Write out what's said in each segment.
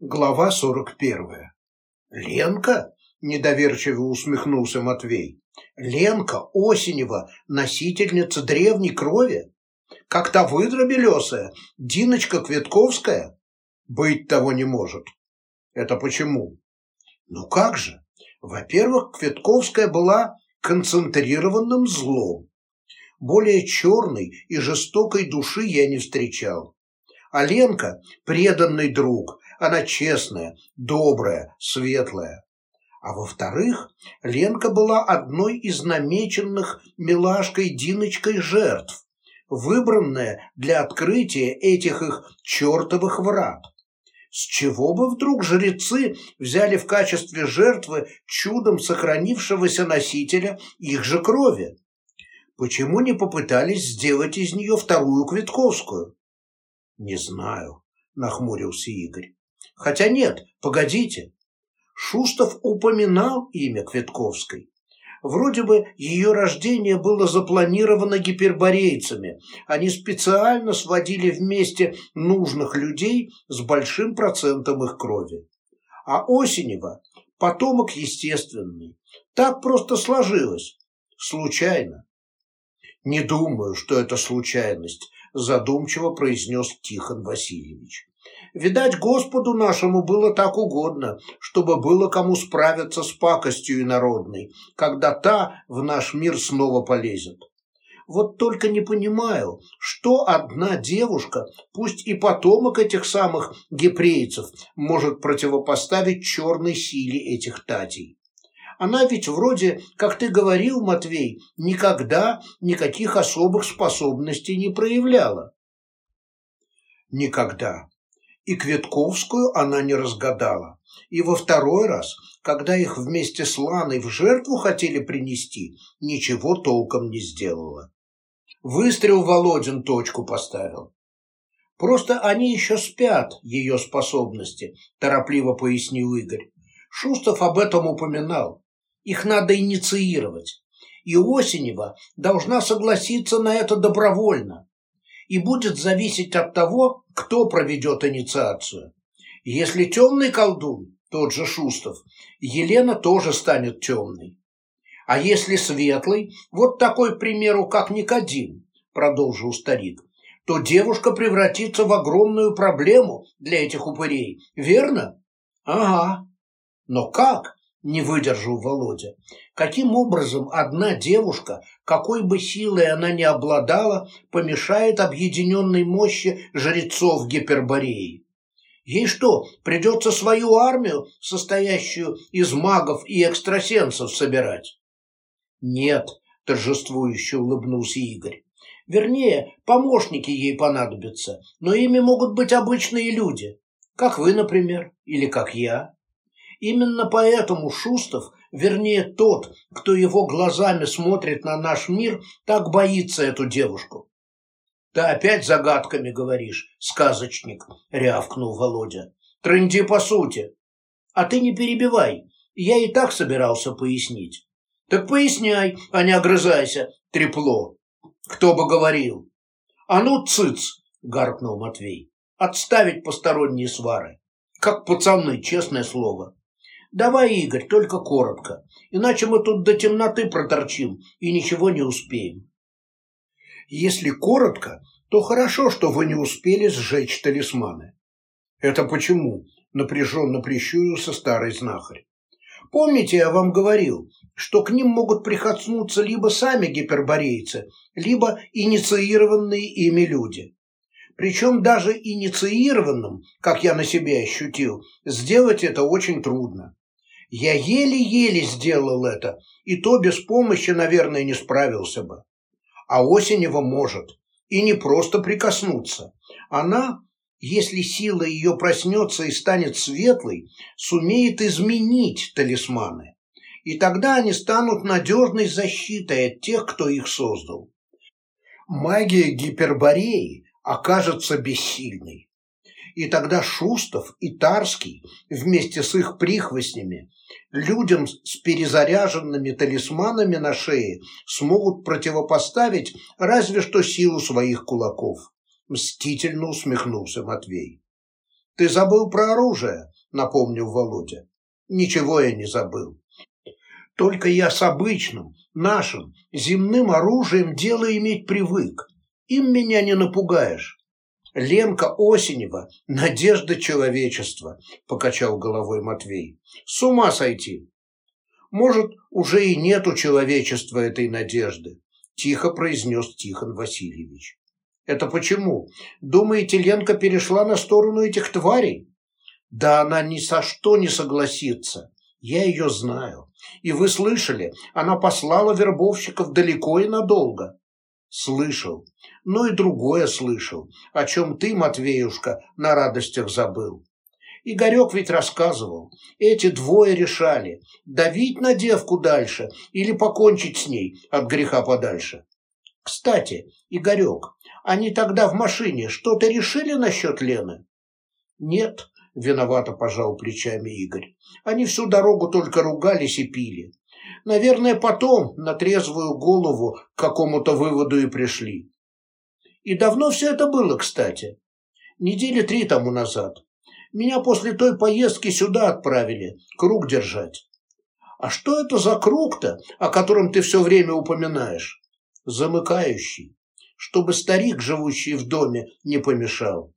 Глава сорок первая. «Ленка?» – недоверчиво усмехнулся Матвей. «Ленка Осенева, носительница древней крови? Как та выдра белесая, Диночка Кветковская? Быть того не может. Это почему? Ну как же? Во-первых, Кветковская была концентрированным злом. Более черной и жестокой души я не встречал. А Ленка – преданный друг, она честная, добрая, светлая. А во-вторых, Ленка была одной из намеченных милашкой Диночкой жертв, выбранная для открытия этих их чертовых врат. С чего бы вдруг жрецы взяли в качестве жертвы чудом сохранившегося носителя их же крови? Почему не попытались сделать из нее вторую Квитковскую? Не знаю, нахмурился Игорь. Хотя нет, погодите. Шустов упоминал имя Кветковской. Вроде бы ее рождение было запланировано гиперборейцами. Они специально сводили вместе нужных людей с большим процентом их крови. А Осенева – потомок естественный. Так просто сложилось. Случайно. Не думаю, что это случайность, задумчиво произнес Тихон Васильевич. Видать, Господу нашему было так угодно, чтобы было кому справиться с пакостью инородной, когда та в наш мир снова полезет. Вот только не понимаю, что одна девушка, пусть и потомок этих самых гепрейцев, может противопоставить черной силе этих татей. Она ведь вроде, как ты говорил, Матвей, никогда никаких особых способностей не проявляла. Никогда, и Кветковскую она не разгадала. И во второй раз, когда их вместе с Ланой в жертву хотели принести, ничего толком не сделала. Выстрел Володин точку поставил. Просто они еще спят, ее способности, торопливо пояснил Игорь. Шустов об этом упоминал. Их надо инициировать. И Осенева должна согласиться на это добровольно и будет зависеть от того, кто проведет инициацию. Если темный колдун, тот же Шустов, Елена тоже станет темной. А если светлый, вот такой, к примеру, как Никодим, продолжил старик, то девушка превратится в огромную проблему для этих упырей, верно? Ага. Но как? Не выдержал Володя. Каким образом одна девушка, какой бы силой она ни обладала, помешает объединенной мощи жрецов Гипербореи? Ей что, придется свою армию, состоящую из магов и экстрасенсов, собирать? Нет, торжествующе улыбнулся Игорь. Вернее, помощники ей понадобятся, но ими могут быть обычные люди, как вы, например, или как я. Именно поэтому Шустов, вернее тот, кто его глазами смотрит на наш мир, так боится эту девушку. «Ты опять загадками говоришь, сказочник», — рявкнул Володя. «Трынди по сути». «А ты не перебивай, я и так собирался пояснить». «Так поясняй, а не огрызайся, трепло. Кто бы говорил». «А ну, цыц!» — гаркнул Матвей. «Отставить посторонние свары. Как пацаны, честное слово». Давай, Игорь, только коротко, иначе мы тут до темноты проторчим и ничего не успеем. Если коротко, то хорошо, что вы не успели сжечь талисманы. Это почему? Напряженно прищурился старый знахарь. Помните, я вам говорил, что к ним могут прикоснуться либо сами гиперборейцы, либо инициированные ими люди. Причем даже инициированным, как я на себе ощутил, сделать это очень трудно. Я еле-еле сделал это, и то без помощи, наверное, не справился бы. А Осенева может, и не просто прикоснуться. Она, если сила ее проснется и станет светлой, сумеет изменить талисманы. И тогда они станут надежной защитой от тех, кто их создал. Магия гипербореи окажется бессильной. И тогда Шустов и Тарский вместе с их прихвостнями людям с перезаряженными талисманами на шее смогут противопоставить разве что силу своих кулаков. Мстительно усмехнулся Матвей. Ты забыл про оружие, напомнил Володя. Ничего я не забыл. Только я с обычным, нашим, земным оружием дело иметь привык. Им меня не напугаешь. Ленка Осенева – надежда человечества, покачал головой Матвей. С ума сойти. Может, уже и нет у человечества этой надежды, тихо произнес Тихон Васильевич. Это почему? Думаете, Ленка перешла на сторону этих тварей? Да она ни со что не согласится. Я ее знаю. И вы слышали, она послала вербовщиков далеко и надолго. Слышал. Но и другое слышал, о чем ты, Матвеюшка, на радостях забыл. Игорек ведь рассказывал. Эти двое решали, давить на девку дальше или покончить с ней от греха подальше. Кстати, Игорек, они тогда в машине что-то решили насчет Лены? Нет, виновато пожал плечами Игорь. Они всю дорогу только ругались и пили. Наверное, потом на трезвую голову к какому-то выводу и пришли. И давно все это было, кстати. Недели три тому назад. Меня после той поездки сюда отправили, круг держать. А что это за круг-то, о котором ты все время упоминаешь? Замыкающий чтобы старик, живущий в доме, не помешал.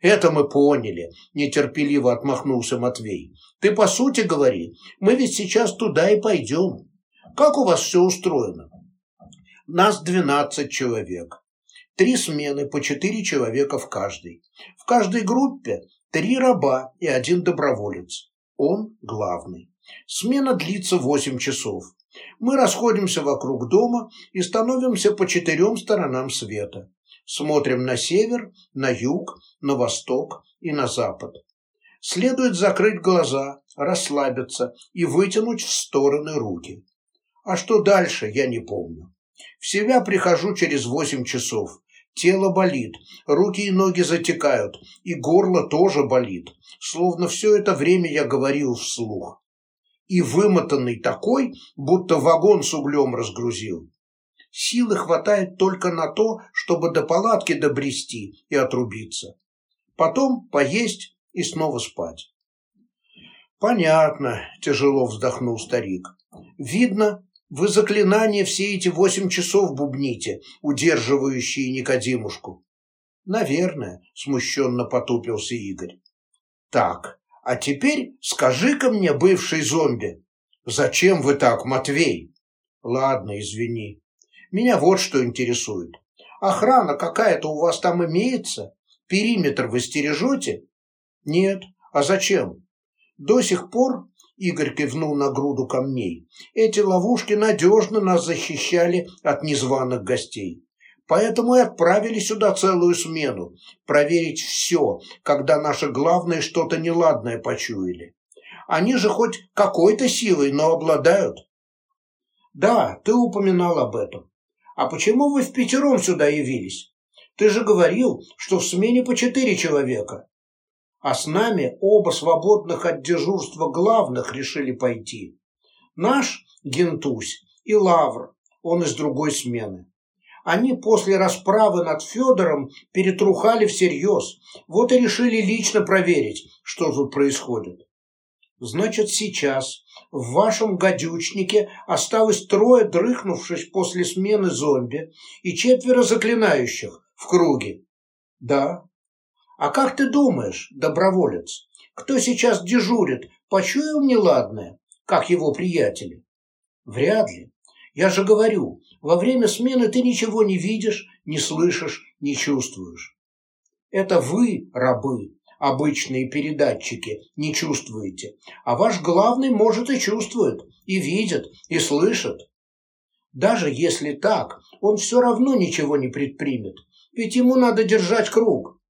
Это мы поняли, нетерпеливо отмахнулся Матвей. Ты по сути говори, мы ведь сейчас туда и пойдем. Как у вас все устроено? Нас двенадцать человек. Три смены по четыре человека в каждой. В каждой группе три раба и один доброволец. Он главный. Смена длится восемь часов. Мы расходимся вокруг дома и становимся по четырем сторонам света. Смотрим на север, на юг, на восток и на запад. Следует закрыть глаза, расслабиться и вытянуть в стороны руки. А что дальше, я не помню. В себя прихожу через восемь часов. Тело болит, руки и ноги затекают, и горло тоже болит, словно все это время я говорил вслух и вымотанный такой, будто вагон с углем разгрузил. Силы хватает только на то, чтобы до палатки добрести и отрубиться. Потом поесть и снова спать. Понятно, тяжело вздохнул старик. Видно, вы заклинания все эти восемь часов бубните, удерживающие Никодимушку. Наверное, смущенно потупился Игорь. Так, а теперь скажи-ка мне, бывший зомби, зачем вы так, Матвей? Ладно, извини. Меня вот что интересует. Охрана какая-то у вас там имеется? Периметр вы стережете? Нет. А зачем? До сих пор, Игорь кивнул на груду камней, эти ловушки надежно нас защищали от незваных гостей. Поэтому и отправили сюда целую смену, проверить все, когда наши главные что-то неладное почуяли. Они же хоть какой-то силой, но обладают. Да, ты упоминал об этом. А почему вы в пятером сюда явились? Ты же говорил, что в смене по четыре человека. А с нами оба свободных от дежурства главных решили пойти. Наш Гентусь и Лавр, он из другой смены. Они после расправы над Федором перетрухали всерьез. Вот и решили лично проверить, что тут происходит. Значит, сейчас в вашем гадючнике осталось трое дрыхнувших после смены зомби и четверо заклинающих в круге. Да. А как ты думаешь, доброволец, кто сейчас дежурит, почуял неладное, как его приятели? Вряд ли. Я же говорю, во время смены ты ничего не видишь, не слышишь, не чувствуешь. Это вы, рабы, обычные передатчики, не чувствуете, а ваш главный может и чувствует, и видит, и слышит. Даже если так, он все равно ничего не предпримет, ведь ему надо держать круг.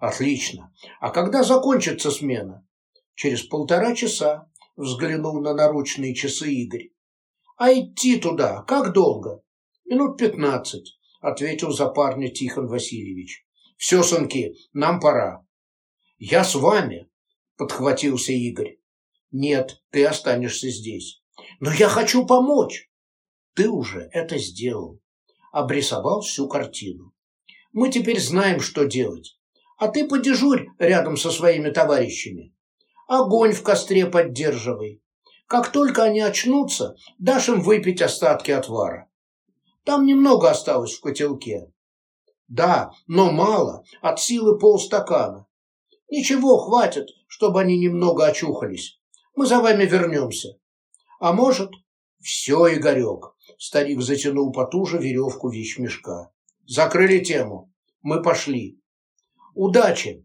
Отлично. А когда закончится смена? Через полтора часа, взглянул на наручные часы Игорь. А идти туда как долго? Минут пятнадцать, ответил за парня Тихон Васильевич. Все, сынки, нам пора. Я с вами, подхватился Игорь. Нет, ты останешься здесь. Но я хочу помочь. Ты уже это сделал. Обрисовал всю картину. Мы теперь знаем, что делать. А ты подежурь рядом со своими товарищами. Огонь в костре поддерживай. Как только они очнутся, дашь им выпить остатки отвара. Там немного осталось в котелке. Да, но мало, от силы полстакана. Ничего, хватит, чтобы они немного очухались. Мы за вами вернемся. А может... Все, Игорек. Старик затянул потуже веревку вещмешка. Закрыли тему. Мы пошли. Удачи.